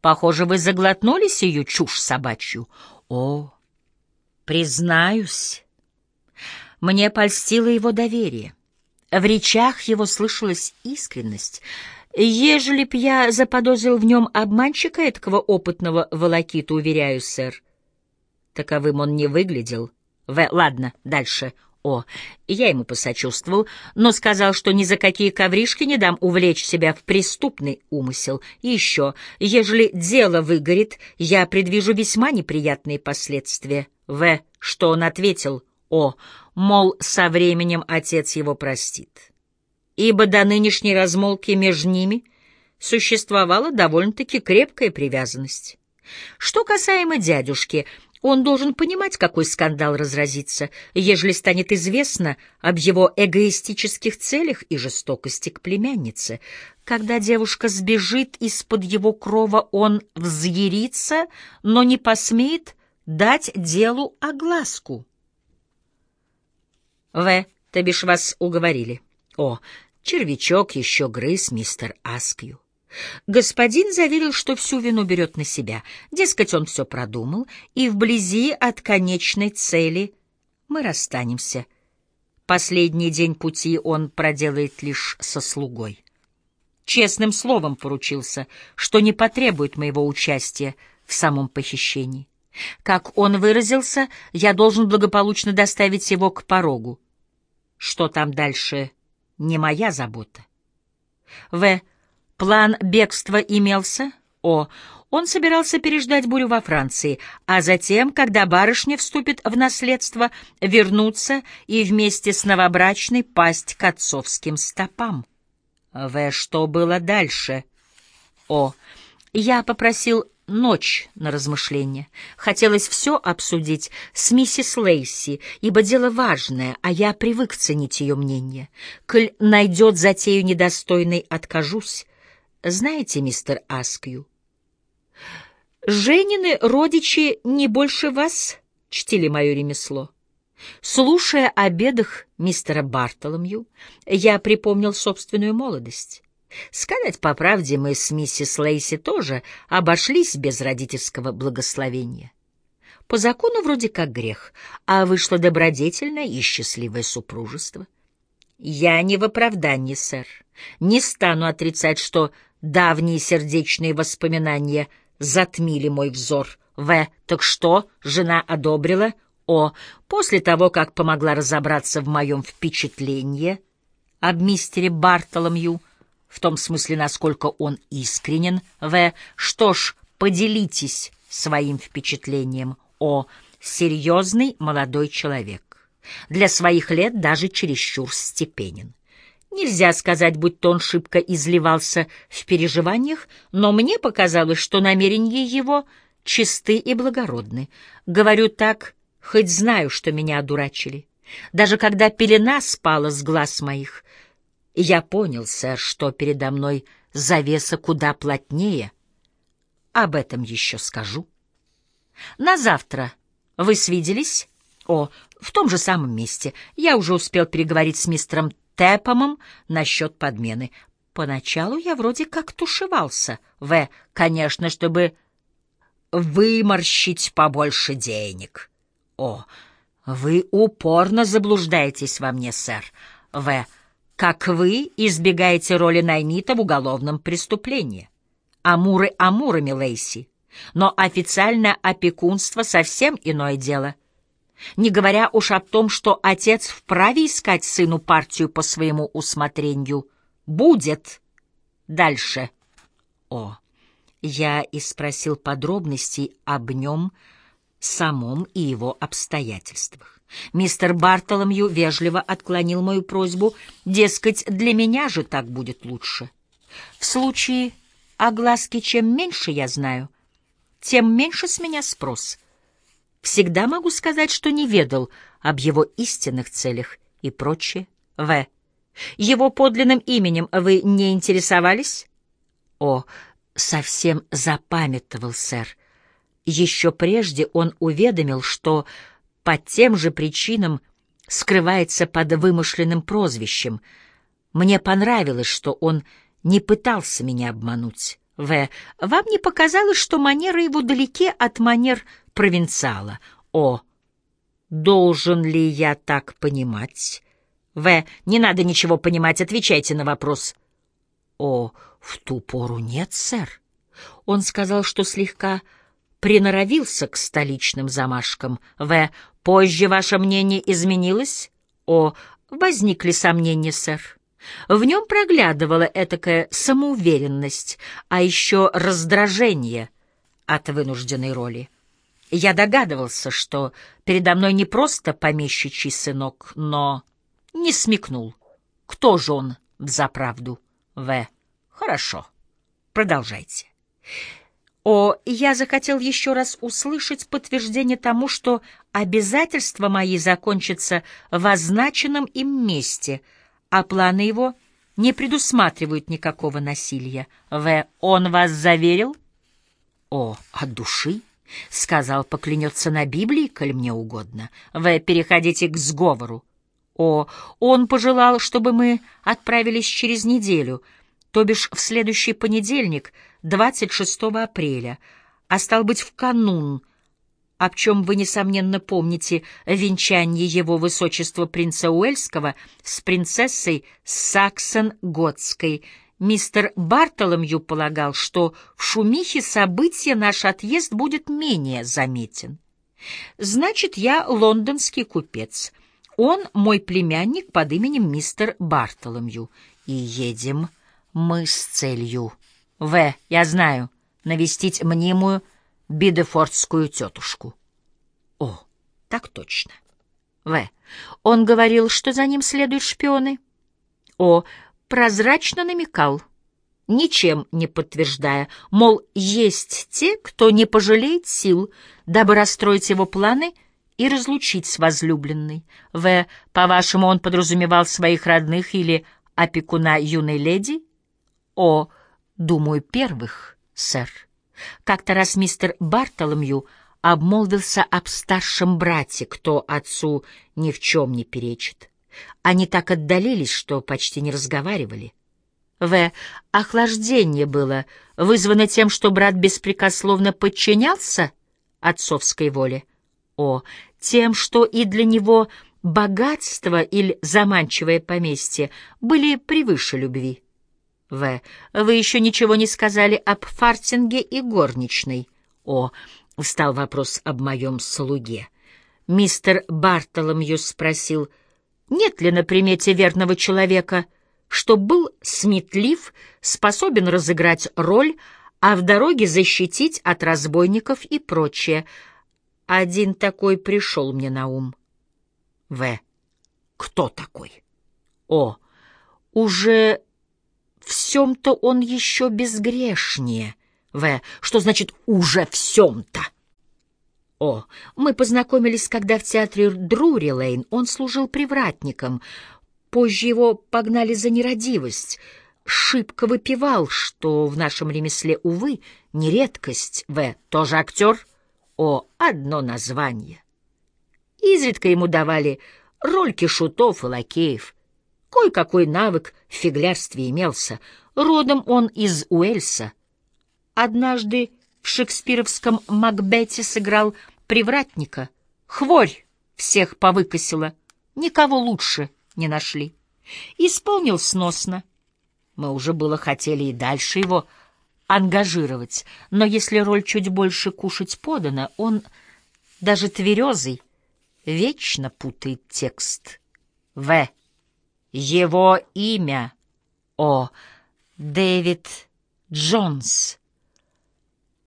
Похоже, вы заглотнули сию чушь собачью. О, признаюсь, мне польстило его доверие. В речах его слышалась искренность. Ежели б я заподозрил в нем обманщика этого опытного волокита, уверяю, сэр, таковым он не выглядел. В, ладно, дальше. О, я ему посочувствовал, но сказал, что ни за какие ковришки не дам увлечь себя в преступный умысел. И еще, ежели дело выгорит, я предвижу весьма неприятные последствия. В. Что он ответил? О. Мол, со временем отец его простит. Ибо до нынешней размолвки между ними существовала довольно-таки крепкая привязанность. Что касаемо дядюшки, он должен понимать, какой скандал разразится, ежели станет известно об его эгоистических целях и жестокости к племяннице. Когда девушка сбежит из-под его крова, он взъярится, но не посмеет дать делу огласку. В. То бишь вас уговорили. О, червячок еще грыз мистер Аскью. Господин заверил, что всю вину берет на себя. Дескать, он все продумал, и вблизи от конечной цели мы расстанемся. Последний день пути он проделает лишь со слугой. Честным словом поручился, что не потребует моего участия в самом похищении. Как он выразился, я должен благополучно доставить его к порогу. Что там дальше, не моя забота. В. План бегства имелся? О. Он собирался переждать бурю во Франции, а затем, когда барышня вступит в наследство, вернуться и вместе с новобрачной пасть к отцовским стопам. В. Что было дальше? О. Я попросил ночь на размышление. Хотелось все обсудить с миссис Лейси, ибо дело важное, а я привык ценить ее мнение. Коль найдет затею недостойной, откажусь. Знаете, мистер Аскью, Женины родичи не больше вас чтили мое ремесло. Слушая о бедах мистера Бартоломью, я припомнил собственную молодость. Сказать по правде, мы с миссис Лейси тоже обошлись без родительского благословения. По закону вроде как грех, а вышло добродетельное и счастливое супружество. Я не в оправдании, сэр. Не стану отрицать, что Давние сердечные воспоминания затмили мой взор. В. Так что? Жена одобрила? О. После того, как помогла разобраться в моем впечатлении об мистере Бартоломью, в том смысле, насколько он искренен. В. Что ж, поделитесь своим впечатлением. О. Серьезный молодой человек. Для своих лет даже чересчур степенен. Нельзя сказать, будто он шибко изливался в переживаниях, но мне показалось, что намерения его чисты и благородны. Говорю так, хоть знаю, что меня одурачили. Даже когда пелена спала с глаз моих, я понял, сэр, что передо мной завеса куда плотнее. Об этом еще скажу. На завтра вы свиделись? О, в том же самом месте. Я уже успел переговорить с мистером Тэпомом насчет подмены. Поначалу я вроде как тушевался. В, конечно, чтобы выморщить побольше денег. О, вы упорно заблуждаетесь во мне, сэр. В, как вы избегаете роли Найнита в уголовном преступлении. Амуры амурами, Лейси. Но официальное опекунство — совсем иное дело не говоря уж о том, что отец вправе искать сыну партию по своему усмотрению. Будет. Дальше. О, я и спросил подробностей об нем самом и его обстоятельствах. Мистер Бартоломью вежливо отклонил мою просьбу, дескать, для меня же так будет лучше. В случае огласки чем меньше я знаю, тем меньше с меня спрос — Всегда могу сказать, что не ведал об его истинных целях и прочее. В. Его подлинным именем вы не интересовались? О, совсем запамятовал, сэр. Еще прежде он уведомил, что по тем же причинам скрывается под вымышленным прозвищем. Мне понравилось, что он не пытался меня обмануть. В. Вам не показалось, что манеры его далеки от манер провинциала? О. Должен ли я так понимать? В. Не надо ничего понимать, отвечайте на вопрос. О. В ту пору нет, сэр. Он сказал, что слегка приноровился к столичным замашкам. В. Позже ваше мнение изменилось? О. Возникли сомнения, сэр. В нем проглядывала этакая самоуверенность, а еще раздражение от вынужденной роли. Я догадывался, что передо мной не просто помещичий сынок, но не смекнул. Кто же он взаправду? В. Хорошо. Продолжайте. О, я захотел еще раз услышать подтверждение тому, что обязательства мои закончатся в означенном им месте, а планы его не предусматривают никакого насилия. В. Он вас заверил? О, от души? Сказал, поклянется на Библии, коль мне угодно. В. Переходите к сговору. О, он пожелал, чтобы мы отправились через неделю, то бишь в следующий понедельник — 26 апреля, а стал быть в канун, об чем вы, несомненно, помните венчание его высочества принца Уэльского с принцессой Саксон-Готской. Мистер Бартоломью полагал, что в шумихе события наш отъезд будет менее заметен. Значит, я лондонский купец. Он мой племянник под именем мистер Бартоломью. И едем мы с целью в. Я знаю. Навестить мнимую бидефордскую тетушку. О, так точно. В. Он говорил, что за ним следуют шпионы. О. Прозрачно намекал, ничем не подтверждая, мол, есть те, кто не пожалеет сил, дабы расстроить его планы и разлучить с возлюбленной. В. По-вашему, он подразумевал своих родных или опекуна юной леди? О. Думаю, первых, сэр. Как-то раз мистер Бартоломью обмолвился об старшем брате, кто отцу ни в чем не перечит. Они так отдалились, что почти не разговаривали. В. Охлаждение было вызвано тем, что брат беспрекословно подчинялся отцовской воле. О. Тем, что и для него богатство или заманчивое поместье были превыше любви. В. Вы еще ничего не сказали об фартинге и горничной. О. Встал вопрос об моем слуге. Мистер Бартоломью спросил, нет ли на примете верного человека, что был сметлив, способен разыграть роль, а в дороге защитить от разбойников и прочее. Один такой пришел мне на ум. В. Кто такой? О. Уже всем-то он еще безгрешнее. В. Что значит «уже всем-то»? О, мы познакомились, когда в театре Друри-Лейн он служил привратником. Позже его погнали за нерадивость. Шибко выпивал, что в нашем ремесле, увы, не редкость. В. Тоже актер? О, одно название. Изредка ему давали рольки шутов и лакеев — Кое-какой навык в фиглярстве имелся. Родом он из Уэльса. Однажды в шекспировском «Макбете» сыграл привратника. Хворь всех повыкосила. Никого лучше не нашли. Исполнил сносно. Мы уже было хотели и дальше его ангажировать, но если роль чуть больше кушать подана, он, даже тверезый, вечно путает текст. В. Его имя — О. Дэвид Джонс.